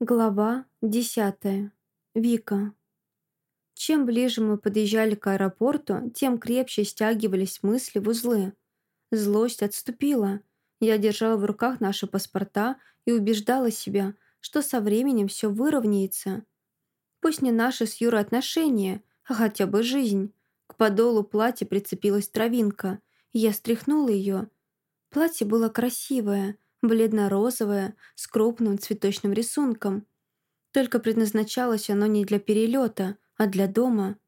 Глава десятая. Вика. Чем ближе мы подъезжали к аэропорту, тем крепче стягивались мысли в узлы. Злость отступила. Я держала в руках наши паспорта и убеждала себя, что со временем все выровняется. Пусть не наши с Юрой отношения, а хотя бы жизнь. К подолу платья прицепилась травинка, я стряхнула ее. Платье было красивое — бледно-розовое, с крупным цветочным рисунком. Только предназначалось оно не для перелета, а для дома.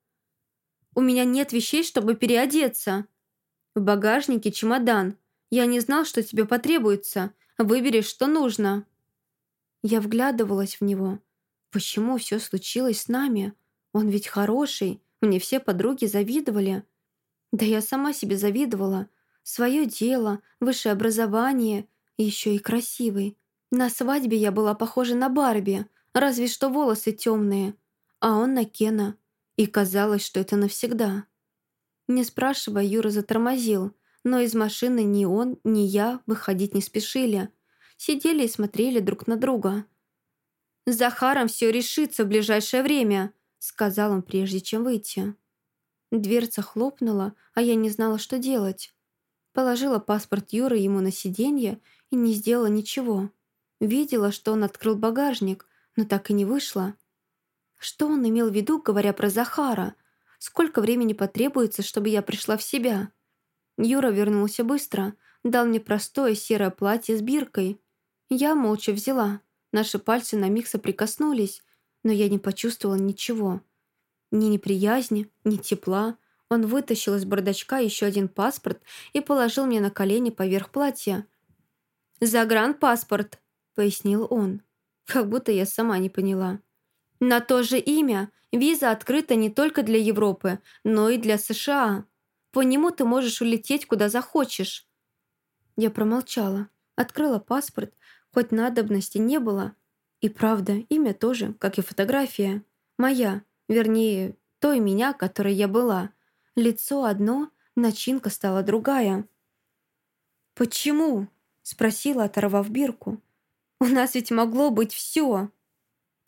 «У меня нет вещей, чтобы переодеться!» «В багажнике чемодан. Я не знал, что тебе потребуется. Выбери, что нужно». Я вглядывалась в него. Почему все случилось с нами? Он ведь хороший, мне все подруги завидовали. Да я сама себе завидовала. Свое дело, высшее образование — еще и красивый. На свадьбе я была похожа на Барби, разве что волосы темные, а он на Кена. И казалось, что это навсегда. Не спрашивая, Юра затормозил, но из машины ни он, ни я выходить не спешили. Сидели и смотрели друг на друга. «С Захаром все решится в ближайшее время», сказал он, прежде чем выйти. Дверца хлопнула, а я не знала, что делать. Положила паспорт Юры ему на сиденье и не сделала ничего. Видела, что он открыл багажник, но так и не вышла. Что он имел в виду, говоря про Захара? Сколько времени потребуется, чтобы я пришла в себя? Юра вернулся быстро, дал мне простое серое платье с биркой. Я молча взяла. Наши пальцы на миг соприкоснулись, но я не почувствовала ничего. Ни неприязни, ни тепла. Он вытащил из бардачка еще один паспорт и положил мне на колени поверх платья. «Загранпаспорт», — пояснил он. Как будто я сама не поняла. «На то же имя виза открыта не только для Европы, но и для США. По нему ты можешь улететь куда захочешь». Я промолчала, открыла паспорт, хоть надобности не было. И правда, имя тоже, как и фотография. Моя, вернее, той меня, которой я была. Лицо одно, начинка стала другая. «Почему?» Спросила, оторвав бирку. «У нас ведь могло быть все.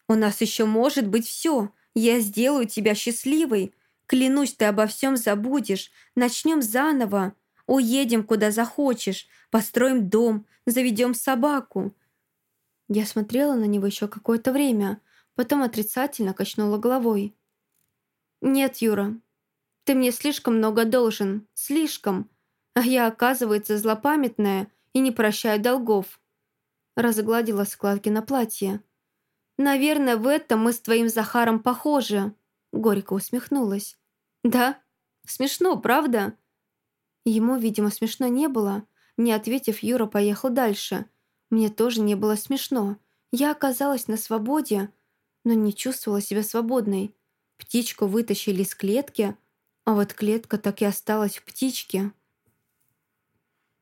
У нас еще может быть все. Я сделаю тебя счастливой. Клянусь, ты обо всем забудешь. Начнем заново. Уедем, куда захочешь. Построим дом. Заведем собаку». Я смотрела на него еще какое-то время, потом отрицательно качнула головой. «Нет, Юра, ты мне слишком много должен. Слишком. А я, оказывается, злопамятная и не прощаю долгов». Разгладила складки на платье. «Наверное, в этом мы с твоим Захаром похожи», — горько усмехнулась. «Да? Смешно, правда?» Ему, видимо, смешно не было. Не ответив, Юра поехал дальше. Мне тоже не было смешно. Я оказалась на свободе, но не чувствовала себя свободной. Птичку вытащили из клетки, а вот клетка так и осталась в птичке.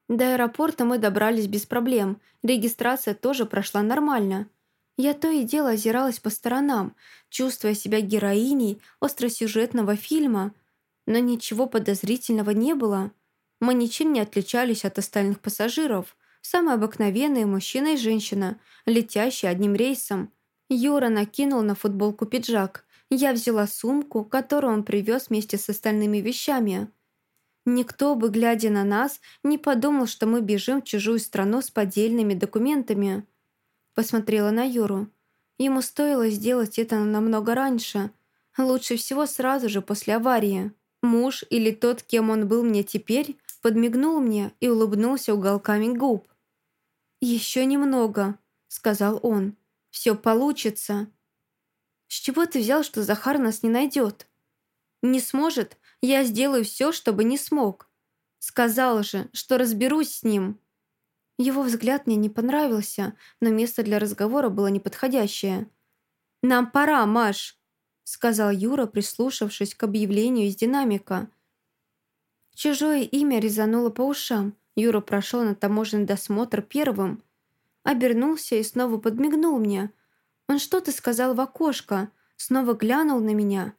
До аэропорта мы добрались без проблем. Регистрация тоже прошла нормально. Я то и дело озиралась по сторонам, чувствуя себя героиней остросюжетного фильма, но ничего подозрительного не было. Мы ничем не отличались от остальных пассажиров. Самые обыкновенные мужчина и женщина, летящие одним рейсом. Юра накинул на футболку пиджак. Я взяла сумку, которую он привез вместе с остальными вещами. Никто бы, глядя на нас, не подумал, что мы бежим в чужую страну с поддельными документами. Посмотрела на Юру. Ему стоило сделать это намного раньше. Лучше всего сразу же после аварии. Муж или тот, кем он был мне теперь, подмигнул мне и улыбнулся уголками губ. «Еще немного», — сказал он. «Все получится». «С чего ты взял, что Захар нас не найдет?» «Не сможет, я сделаю все, чтобы не смог. Сказал же, что разберусь с ним». Его взгляд мне не понравился, но место для разговора было неподходящее. «Нам пора, Маш», — сказал Юра, прислушавшись к объявлению из динамика. Чужое имя резануло по ушам. Юра прошел на таможенный досмотр первым. Обернулся и снова подмигнул мне. Он что-то сказал в окошко, снова глянул на меня.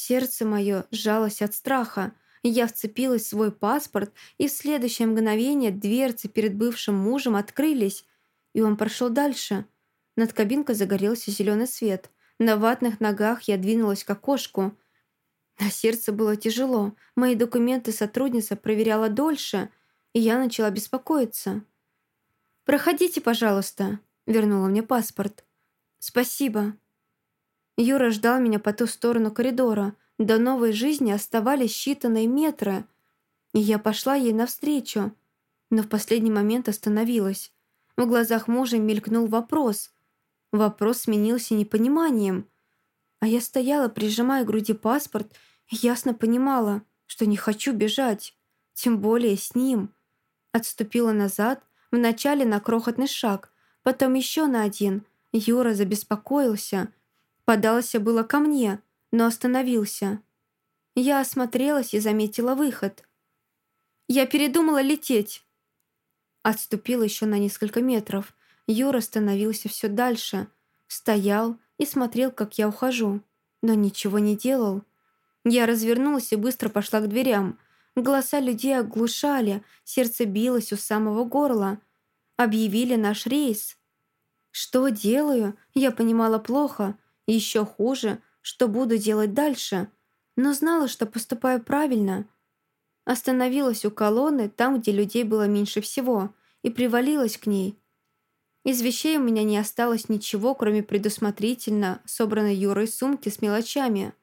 Сердце мое сжалось от страха. Я вцепилась в свой паспорт, и в следующее мгновение дверцы перед бывшим мужем открылись, и он прошел дальше. Над кабинкой загорелся зеленый свет. На ватных ногах я двинулась к окошку. На сердце было тяжело. Мои документы сотрудница проверяла дольше, и я начала беспокоиться. «Проходите, пожалуйста», — вернула мне паспорт. «Спасибо». Юра ждал меня по ту сторону коридора. До новой жизни оставались считанные метры. И я пошла ей навстречу, но в последний момент остановилась. В глазах мужа мелькнул вопрос. Вопрос сменился непониманием. А я стояла, прижимая к груди паспорт, и ясно понимала, что не хочу бежать, тем более с ним. Отступила назад, вначале на крохотный шаг, потом еще на один. Юра забеспокоился. Подался было ко мне, но остановился. Я осмотрелась и заметила выход. «Я передумала лететь», Отступил еще на несколько метров. Юра становился все дальше. Стоял и смотрел, как я ухожу. Но ничего не делал. Я развернулась и быстро пошла к дверям. Голоса людей оглушали, сердце билось у самого горла. Объявили наш рейс. Что делаю, я понимала плохо. Еще хуже, что буду делать дальше. Но знала, что поступаю правильно. Остановилась у колонны, там, где людей было меньше всего и привалилась к ней. Из вещей у меня не осталось ничего, кроме предусмотрительно собранной Юрой сумки с мелочами.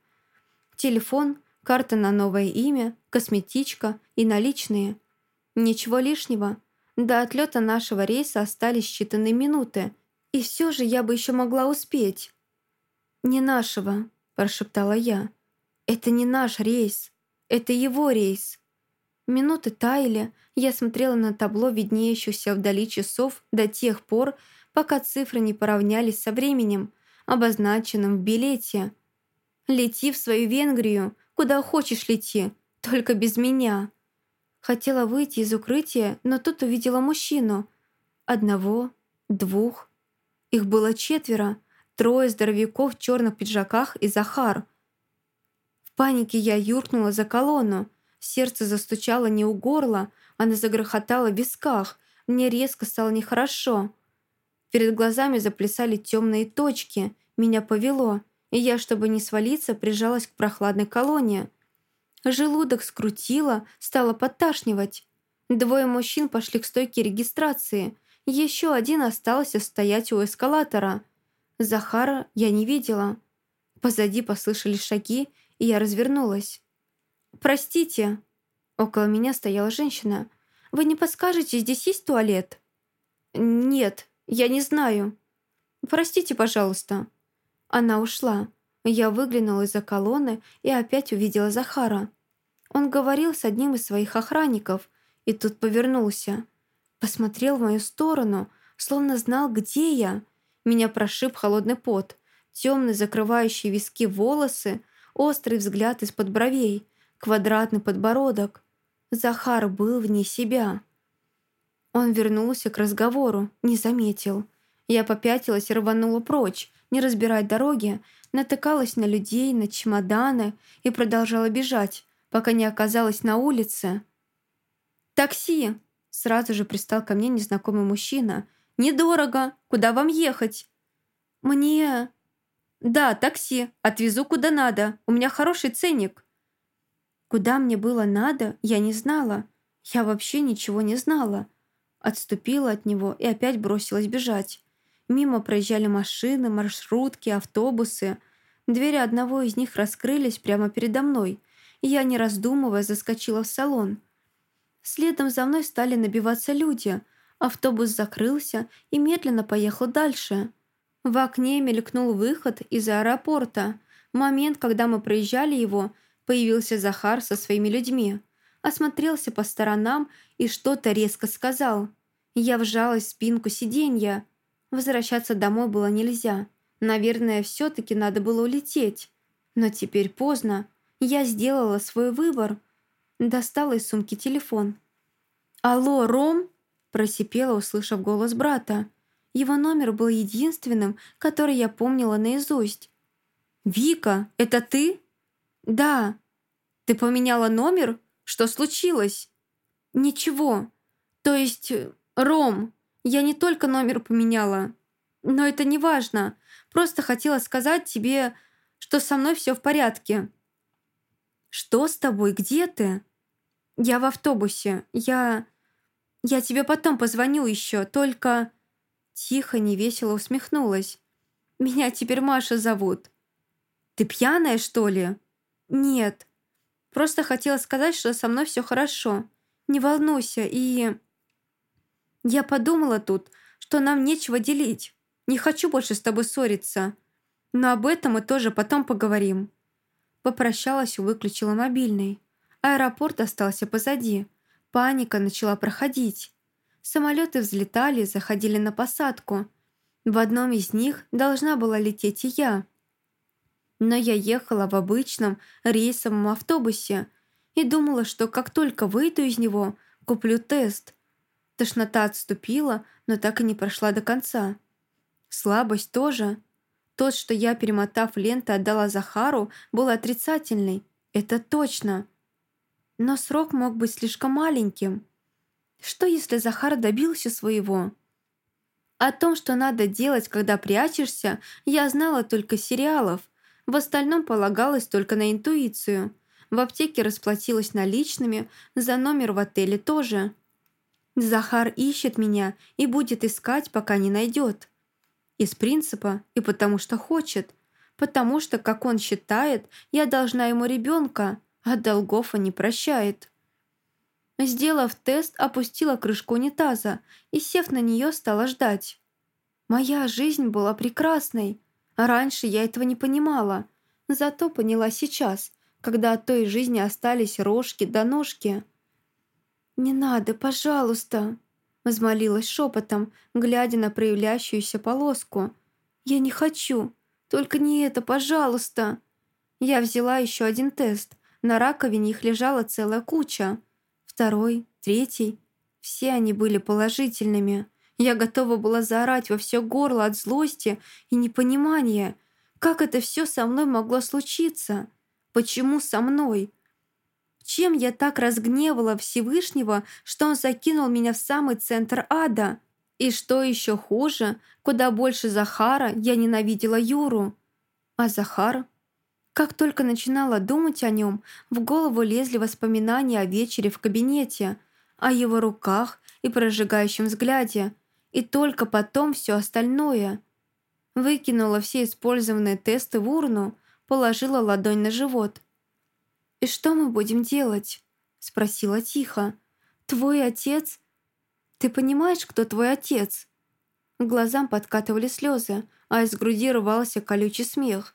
Телефон, карта на новое имя, косметичка и наличные. Ничего лишнего. До отлета нашего рейса остались считанные минуты, и все же я бы еще могла успеть. «Не нашего», – прошептала я. «Это не наш рейс. Это его рейс». Минуты таяли, я смотрела на табло виднеющихся вдали часов до тех пор, пока цифры не поравнялись со временем, обозначенным в билете. «Лети в свою Венгрию, куда хочешь лети, только без меня». Хотела выйти из укрытия, но тут увидела мужчину. Одного, двух. Их было четверо, трое здоровяков в черных пиджаках и Захар. В панике я юркнула за колонну. Сердце застучало не у горла, она загрохотала в висках. Мне резко стало нехорошо. Перед глазами заплясали темные точки. Меня повело, и я, чтобы не свалиться, прижалась к прохладной колонне. Желудок скрутило, стало подташнивать. Двое мужчин пошли к стойке регистрации. Еще один остался стоять у эскалатора. Захара я не видела. Позади послышались шаги, и я развернулась. «Простите», Около меня стояла женщина. «Вы не подскажете, здесь есть туалет?» «Нет, я не знаю». «Простите, пожалуйста». Она ушла. Я выглянула из-за колонны и опять увидела Захара. Он говорил с одним из своих охранников и тут повернулся. Посмотрел в мою сторону, словно знал, где я. Меня прошиб холодный пот, темный закрывающий виски волосы, острый взгляд из-под бровей, квадратный подбородок. Захар был вне себя. Он вернулся к разговору, не заметил. Я попятилась и рванула прочь, не разбирать дороги, натыкалась на людей, на чемоданы и продолжала бежать, пока не оказалась на улице. «Такси!» – сразу же пристал ко мне незнакомый мужчина. «Недорого! Куда вам ехать?» «Мне...» «Да, такси. Отвезу куда надо. У меня хороший ценник». Куда мне было надо, я не знала. Я вообще ничего не знала. Отступила от него и опять бросилась бежать. Мимо проезжали машины, маршрутки, автобусы. Двери одного из них раскрылись прямо передо мной, я, не раздумывая, заскочила в салон. Следом за мной стали набиваться люди. Автобус закрылся и медленно поехал дальше. В окне мелькнул выход из аэропорта. Момент, когда мы проезжали его – Появился Захар со своими людьми, осмотрелся по сторонам и что-то резко сказал. Я вжалась в спинку сиденья. Возвращаться домой было нельзя. Наверное, все-таки надо было улететь. Но теперь поздно. Я сделала свой выбор. Достала из сумки телефон. «Алло, Ром?» – просипела, услышав голос брата. Его номер был единственным, который я помнила наизусть. «Вика, это ты?» «Да». «Ты поменяла номер? Что случилось?» «Ничего. То есть, Ром, я не только номер поменяла. Но это не важно. Просто хотела сказать тебе, что со мной все в порядке». «Что с тобой? Где ты?» «Я в автобусе. Я... Я тебе потом позвоню еще, только...» Тихо, невесело усмехнулась. «Меня теперь Маша зовут». «Ты пьяная, что ли?» «Нет. Просто хотела сказать, что со мной все хорошо. Не волнуйся, и...» «Я подумала тут, что нам нечего делить. Не хочу больше с тобой ссориться. Но об этом мы тоже потом поговорим». Попрощалась и выключила мобильный. Аэропорт остался позади. Паника начала проходить. Самолеты взлетали, заходили на посадку. В одном из них должна была лететь и я. Но я ехала в обычном рейсовом автобусе и думала, что как только выйду из него, куплю тест. Тошнота отступила, но так и не прошла до конца. Слабость тоже. Тот, что я, перемотав ленты, отдала Захару, был отрицательный. Это точно. Но срок мог быть слишком маленьким. Что, если Захар добился своего? О том, что надо делать, когда прячешься, я знала только сериалов. В остальном полагалась только на интуицию. В аптеке расплатилась наличными, за номер в отеле тоже. Захар ищет меня и будет искать, пока не найдет. Из принципа и потому что хочет. Потому что, как он считает, я должна ему ребенка, а долгов он не прощает. Сделав тест, опустила крышку унитаза и, сев на нее, стала ждать. Моя жизнь была прекрасной. Раньше я этого не понимала. Зато поняла сейчас, когда от той жизни остались рожки до ножки. «Не надо, пожалуйста!» Взмолилась шепотом, глядя на проявляющуюся полоску. «Я не хочу. Только не это, пожалуйста!» Я взяла еще один тест. На раковине их лежала целая куча. Второй, третий. Все они были положительными. Я готова была заорать во все горло от злости и непонимания. Как это все со мной могло случиться? Почему со мной? Чем я так разгневала Всевышнего, что он закинул меня в самый центр ада? И что еще хуже, куда больше Захара я ненавидела Юру. А Захар? Как только начинала думать о нем, в голову лезли воспоминания о вечере в кабинете, о его руках и прожигающем взгляде, и только потом все остальное. Выкинула все использованные тесты в урну, положила ладонь на живот. «И что мы будем делать?» — спросила тихо. «Твой отец...» «Ты понимаешь, кто твой отец?» К глазам подкатывали слезы, а из груди рвался колючий смех.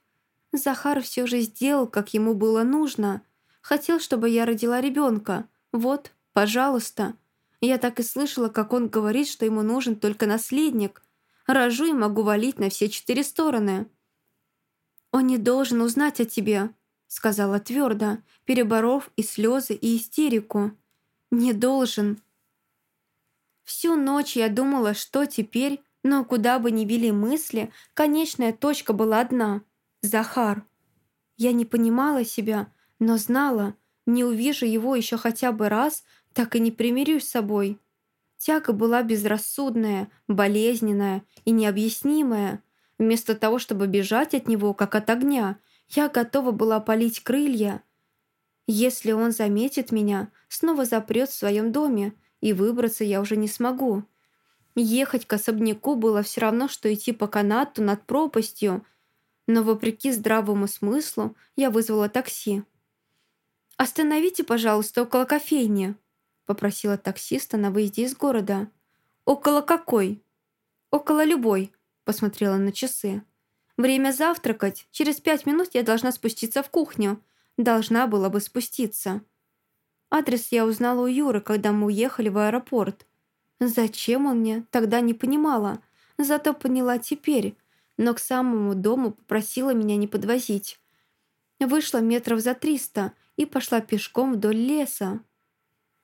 Захар все же сделал, как ему было нужно. Хотел, чтобы я родила ребенка. Вот, пожалуйста. Я так и слышала, как он говорит, что ему нужен только наследник. Рожу и могу валить на все четыре стороны. Он не должен узнать о тебе сказала твердо, переборов и слезы, и истерику. «Не должен». Всю ночь я думала, что теперь, но куда бы ни вели мысли, конечная точка была одна — Захар. Я не понимала себя, но знала, не увижу его еще хотя бы раз, так и не примирюсь с собой. Тяга была безрассудная, болезненная и необъяснимая. Вместо того, чтобы бежать от него, как от огня — я готова была полить крылья. Если он заметит меня, снова запрет в своем доме, и выбраться я уже не смогу. Ехать к особняку было все равно, что идти по канату над пропастью, но вопреки здравому смыслу я вызвала такси. «Остановите, пожалуйста, около кофейни», — попросила таксиста на выезде из города. «Около какой?» «Около любой», — посмотрела на часы. Время завтракать. Через пять минут я должна спуститься в кухню. Должна была бы спуститься. Адрес я узнала у Юры, когда мы уехали в аэропорт. Зачем он мне? Тогда не понимала. Зато поняла теперь. Но к самому дому попросила меня не подвозить. Вышла метров за триста и пошла пешком вдоль леса.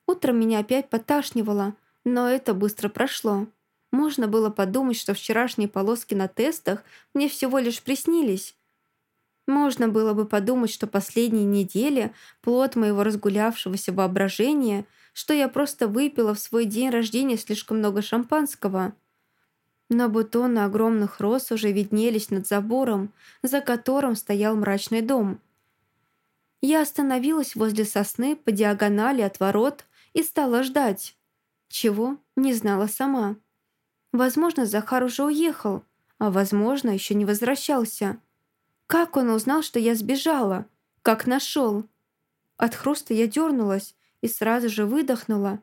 Утром меня опять поташнивало, но это быстро прошло. Можно было подумать, что вчерашние полоски на тестах мне всего лишь приснились. Можно было бы подумать, что последние недели – плод моего разгулявшегося воображения, что я просто выпила в свой день рождения слишком много шампанского. Но бутоны огромных роз уже виднелись над забором, за которым стоял мрачный дом. Я остановилась возле сосны по диагонали от ворот и стала ждать. Чего, не знала сама. Возможно, Захар уже уехал, а возможно, еще не возвращался. Как он узнал, что я сбежала? Как нашел? От хруста я дернулась и сразу же выдохнула.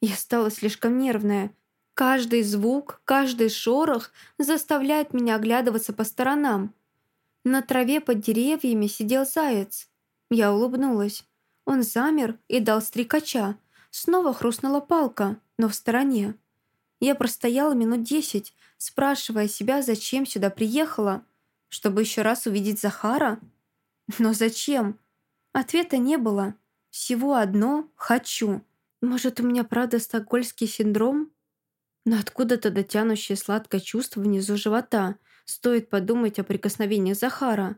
Я стала слишком нервная. Каждый звук, каждый шорох заставляет меня оглядываться по сторонам. На траве под деревьями сидел заяц. Я улыбнулась. Он замер и дал стрекача. Снова хрустнула палка, но в стороне. Я простояла минут десять, спрашивая себя, зачем сюда приехала. Чтобы еще раз увидеть Захара? Но зачем? Ответа не было. Всего одно «хочу». Может, у меня правда стокгольский синдром? Но откуда-то дотянущее сладкое чувство внизу живота. Стоит подумать о прикосновениях Захара.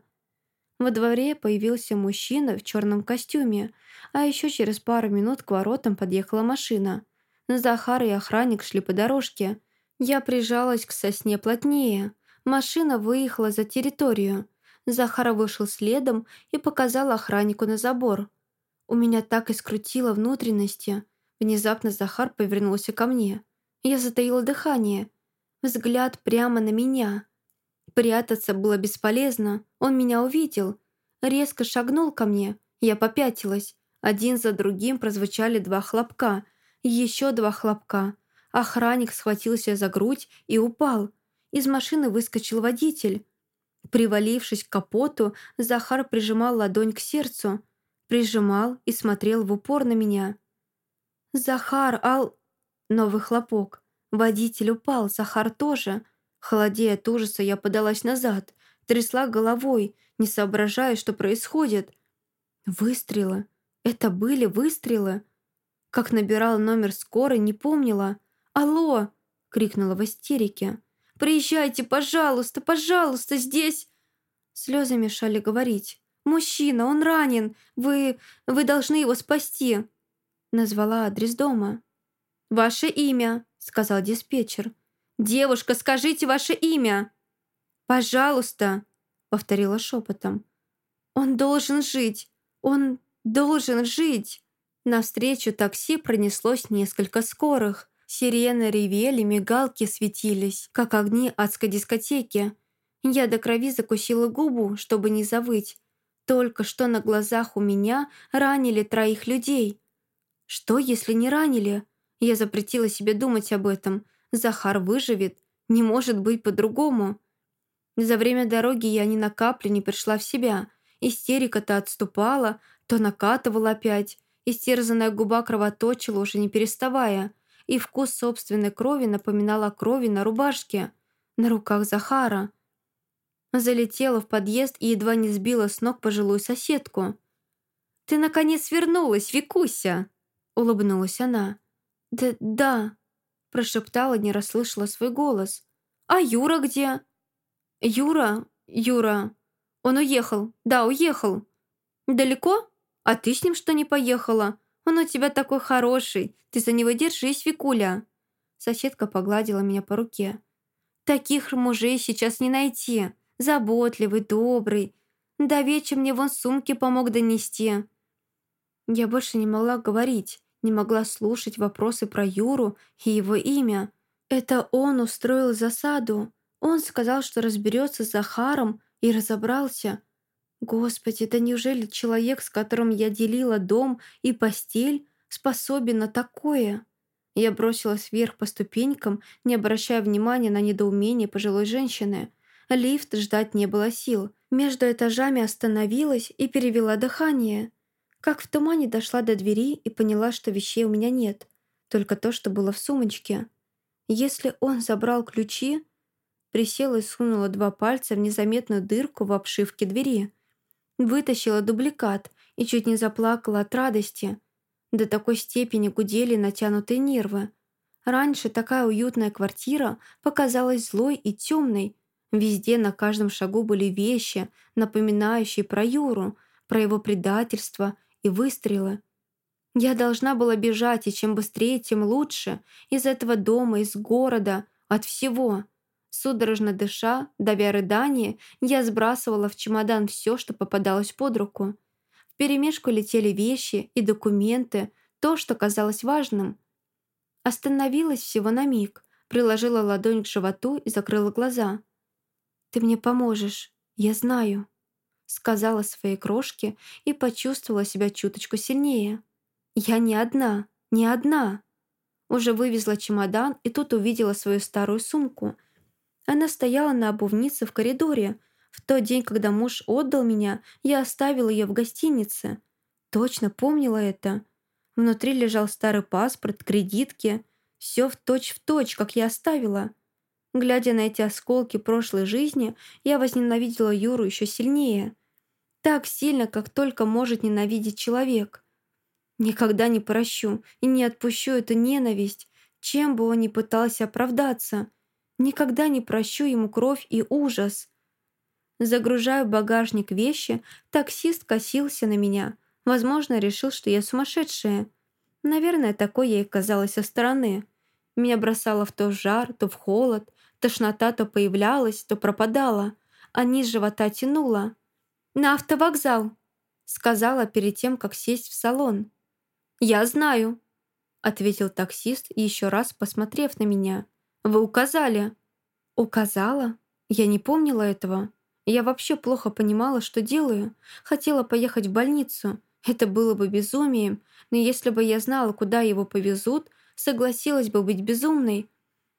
Во дворе появился мужчина в черном костюме, а еще через пару минут к воротам подъехала машина. Захар и охранник шли по дорожке. Я прижалась к сосне плотнее. Машина выехала за территорию. Захар вышел следом и показал охраннику на забор. У меня так и скрутило внутренности. Внезапно Захар повернулся ко мне. Я затаила дыхание. Взгляд прямо на меня. Прятаться было бесполезно. Он меня увидел. Резко шагнул ко мне. Я попятилась. Один за другим прозвучали два хлопка. Еще два хлопка. Охранник схватился за грудь и упал. Из машины выскочил водитель. Привалившись к капоту, Захар прижимал ладонь к сердцу. Прижимал и смотрел в упор на меня. «Захар, ал...» Новый хлопок. Водитель упал, Захар тоже. Холодея от ужаса, я подалась назад, трясла головой, не соображая, что происходит. Выстрелы. Это были выстрелы. Как набирала номер скорой, не помнила. «Алло!» — крикнула в истерике. «Приезжайте, пожалуйста, пожалуйста, здесь...» Слезы мешали говорить. «Мужчина, он ранен! Вы... вы должны его спасти!» Назвала адрес дома. «Ваше имя», — сказал диспетчер. «Девушка, скажите ваше имя!» «Пожалуйста», — повторила шепотом. «Он должен жить! Он должен жить!» Навстречу такси пронеслось несколько скорых. Сирены ревели, мигалки светились, как огни адской дискотеки. Я до крови закусила губу, чтобы не завыть. Только что на глазах у меня ранили троих людей. Что, если не ранили? Я запретила себе думать об этом. Захар выживет. Не может быть по-другому. За время дороги я ни на каплю не пришла в себя. Истерика то отступала, то накатывала опять. Истерзанная губа кровоточила, уже не переставая. И вкус собственной крови напоминал о крови на рубашке. На руках Захара. Залетела в подъезд и едва не сбила с ног пожилую соседку. «Ты, наконец, вернулась, Викуся!» Улыбнулась она. «Да, да», – прошептала, не расслышала свой голос. «А Юра где?» «Юра? Юра. Он уехал. Да, уехал. Далеко? А ты с ним что не поехала? Он у тебя такой хороший. Ты за него держись, Викуля». Соседка погладила меня по руке. «Таких мужей сейчас не найти. Заботливый, добрый. Да вечер мне вон сумки помог донести». Я больше не могла говорить не могла слушать вопросы про Юру и его имя. Это он устроил засаду. Он сказал, что разберется с Захаром, и разобрался. Господи, да неужели человек, с которым я делила дом и постель, способен на такое? Я бросилась вверх по ступенькам, не обращая внимания на недоумение пожилой женщины. Лифт ждать не было сил. Между этажами остановилась и перевела дыхание. Как в тумане дошла до двери и поняла, что вещей у меня нет, только то, что было в сумочке. Если он забрал ключи... Присела и сунула два пальца в незаметную дырку в обшивке двери. Вытащила дубликат и чуть не заплакала от радости. До такой степени гудели натянутые нервы. Раньше такая уютная квартира показалась злой и темной. Везде на каждом шагу были вещи, напоминающие про Юру, про его предательство и выстрелы. Я должна была бежать, и чем быстрее, тем лучше. Из этого дома, из города, от всего. Судорожно дыша, давя рыдание, я сбрасывала в чемодан все, что попадалось под руку. В перемешку летели вещи и документы, то, что казалось важным. Остановилась всего на миг, приложила ладонь к животу и закрыла глаза. «Ты мне поможешь, я знаю», — сказала своей крошке и почувствовала себя чуточку сильнее. «Я не одна, не одна». Уже вывезла чемодан и тут увидела свою старую сумку — она стояла на обувнице в коридоре. В тот день, когда муж отдал меня, я оставила ее в гостинице. Точно помнила это. Внутри лежал старый паспорт, кредитки. Все в точь в точь, как я оставила. Глядя на эти осколки прошлой жизни, я возненавидела Юру еще сильнее. Так сильно, как только может ненавидеть человек. Никогда не прощу и не отпущу эту ненависть, чем бы он ни пытался оправдаться – Никогда не прощу ему кровь и ужас. Загружаю в багажник вещи, таксист косился на меня. Возможно, решил, что я сумасшедшая. Наверное, такой я и казалась со стороны. Меня бросало в то в жар, то в холод, тошнота то появлялась, то пропадала, а низ живота тянула. «На автовокзал!» — сказала перед тем, как сесть в салон. «Я знаю», — ответил таксист, еще раз посмотрев на меня. Вы указали». «Указала? Я не помнила этого. Я вообще плохо понимала, что делаю. Хотела поехать в больницу. Это было бы безумием, но если бы я знала, куда его повезут, согласилась бы быть безумной.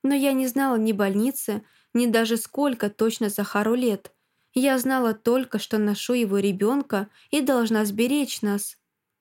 Но я не знала ни больницы, ни даже сколько точно Захару лет. Я знала только, что ношу его ребенка и должна сберечь нас.